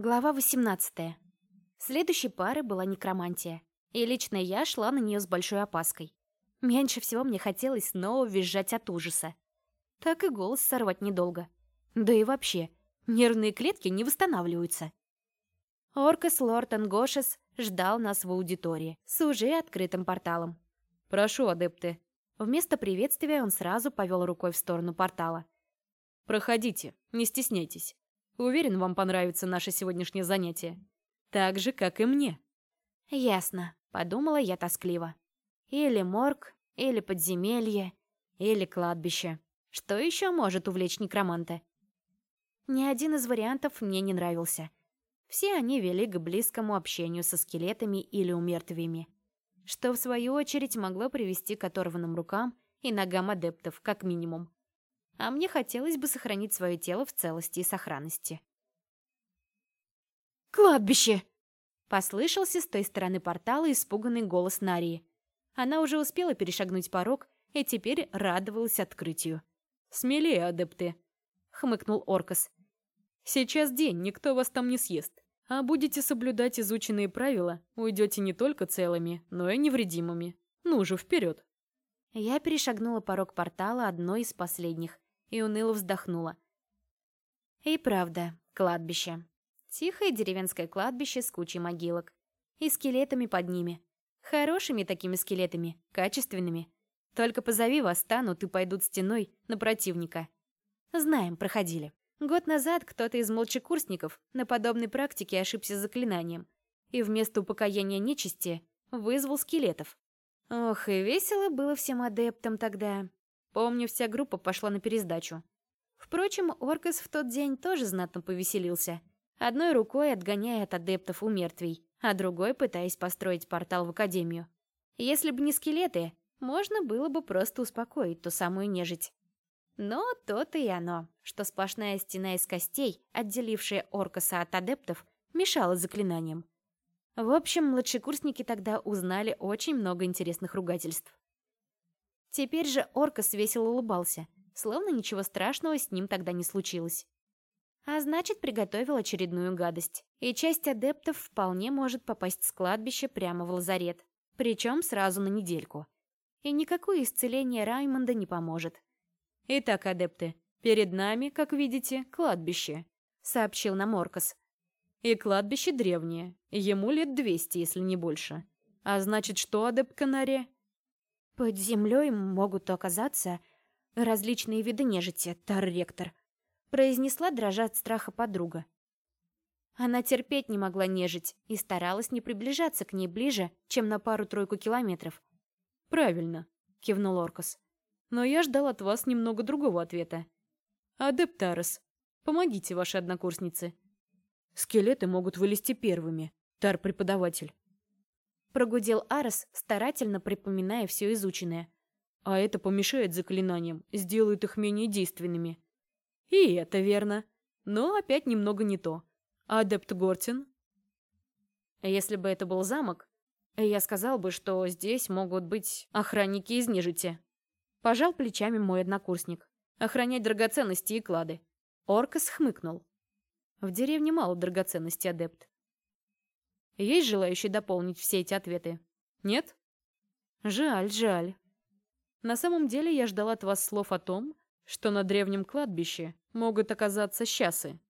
Глава 18. Следующей парой была некромантия, и лично я шла на нее с большой опаской. Меньше всего мне хотелось снова визжать от ужаса. Так и голос сорвать недолго. Да и вообще, нервные клетки не восстанавливаются. Оркас Лорд Ангошес ждал нас в аудитории с уже открытым порталом. «Прошу, адепты». Вместо приветствия он сразу повел рукой в сторону портала. «Проходите, не стесняйтесь. Уверен, вам понравится наше сегодняшнее занятие. Так же, как и мне». «Ясно», — подумала я тоскливо. «Или морг, или подземелье, или кладбище. Что еще может увлечь некроманта?» Ни один из вариантов мне не нравился. Все они вели к близкому общению со скелетами или умертвиями, что в свою очередь могло привести к оторванным рукам и ногам адептов, как минимум а мне хотелось бы сохранить свое тело в целости и сохранности. «Кладбище!» — послышался с той стороны портала испуганный голос Нарии. Она уже успела перешагнуть порог и теперь радовалась открытию. «Смелее, адепты!» — хмыкнул Оркас. «Сейчас день, никто вас там не съест. А будете соблюдать изученные правила, уйдете не только целыми, но и невредимыми. Ну же, вперед!» Я перешагнула порог портала одной из последних и уныло вздохнула. И правда, кладбище. Тихое деревенское кладбище с кучей могилок. И скелетами под ними. Хорошими такими скелетами, качественными. Только позови восстанут и пойдут стеной на противника. Знаем, проходили. Год назад кто-то из молчекурсников на подобной практике ошибся заклинанием и вместо упокоения нечисти вызвал скелетов. Ох, и весело было всем адептам тогда. Помню, вся группа пошла на пересдачу. Впрочем, Оркас в тот день тоже знатно повеселился. Одной рукой отгоняя от адептов у мертвей, а другой пытаясь построить портал в Академию. Если бы не скелеты, можно было бы просто успокоить ту самую нежить. Но то-то и оно, что сплошная стена из костей, отделившая Оркаса от адептов, мешала заклинаниям. В общем, младшекурсники тогда узнали очень много интересных ругательств. Теперь же Оркас весело улыбался, словно ничего страшного с ним тогда не случилось. А значит, приготовил очередную гадость. И часть адептов вполне может попасть с кладбища прямо в лазарет. Причем сразу на недельку. И никакое исцеление Раймонда не поможет. «Итак, адепты, перед нами, как видите, кладбище», — сообщил нам Оркас. «И кладбище древнее, ему лет двести, если не больше. А значит, что, адепт Канария?» Под землей могут оказаться различные виды нежити, тар-ректор, произнесла дрожа от страха подруга. Она терпеть не могла нежить и старалась не приближаться к ней ближе, чем на пару-тройку километров. «Правильно», — кивнул Оркас. «Но я ждал от вас немного другого ответа. Адептарес, помогите вашей однокурснице. Скелеты могут вылезти первыми, тар-преподаватель. Прогудел Арес, старательно припоминая все изученное. А это помешает заклинаниям, сделает их менее действенными. И это верно. Но опять немного не то. Адепт Гортин? Если бы это был замок, я сказал бы, что здесь могут быть охранники из нежити. Пожал плечами мой однокурсник. Охранять драгоценности и клады. Оркас хмыкнул. В деревне мало драгоценностей, адепт. Есть желающие дополнить все эти ответы? Нет? Жаль, жаль. На самом деле я ждал от вас слов о том, что на древнем кладбище могут оказаться щасы.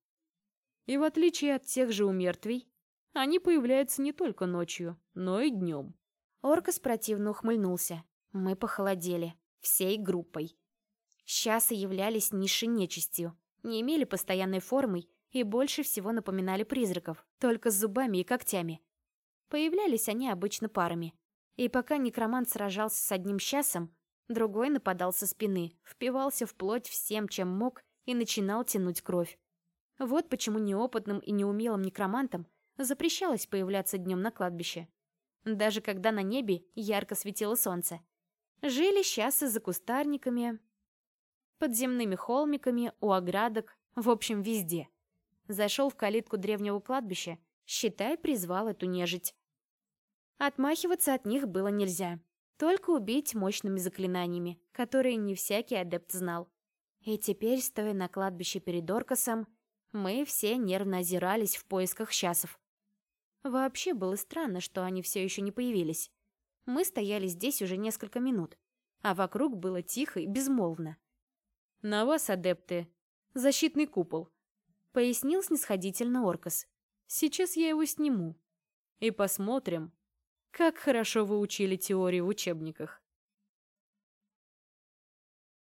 И в отличие от тех же умертвий, они появляются не только ночью, но и днем. Оркас противно ухмыльнулся. Мы похолодели. Всей группой. Щасы являлись низшей нечистью, не имели постоянной формы и больше всего напоминали призраков, только с зубами и когтями. Появлялись они обычно парами. И пока некромант сражался с одним часом, другой нападал со спины, впивался в плоть всем, чем мог, и начинал тянуть кровь. Вот почему неопытным и неумелым некромантам запрещалось появляться днем на кладбище. Даже когда на небе ярко светило солнце. Жили сейчас за кустарниками, подземными холмиками, у оградок, в общем, везде. Зашел в калитку древнего кладбища, считай, призвал эту нежить. Отмахиваться от них было нельзя. Только убить мощными заклинаниями, которые не всякий адепт знал. И теперь, стоя на кладбище перед Оркасом, Мы все нервно озирались в поисках часов. Вообще было странно, что они все еще не появились. Мы стояли здесь уже несколько минут, а вокруг было тихо и безмолвно. «На вас, адепты, защитный купол», — пояснил снисходительно Оркас. «Сейчас я его сниму. И посмотрим, как хорошо вы учили теорию в учебниках».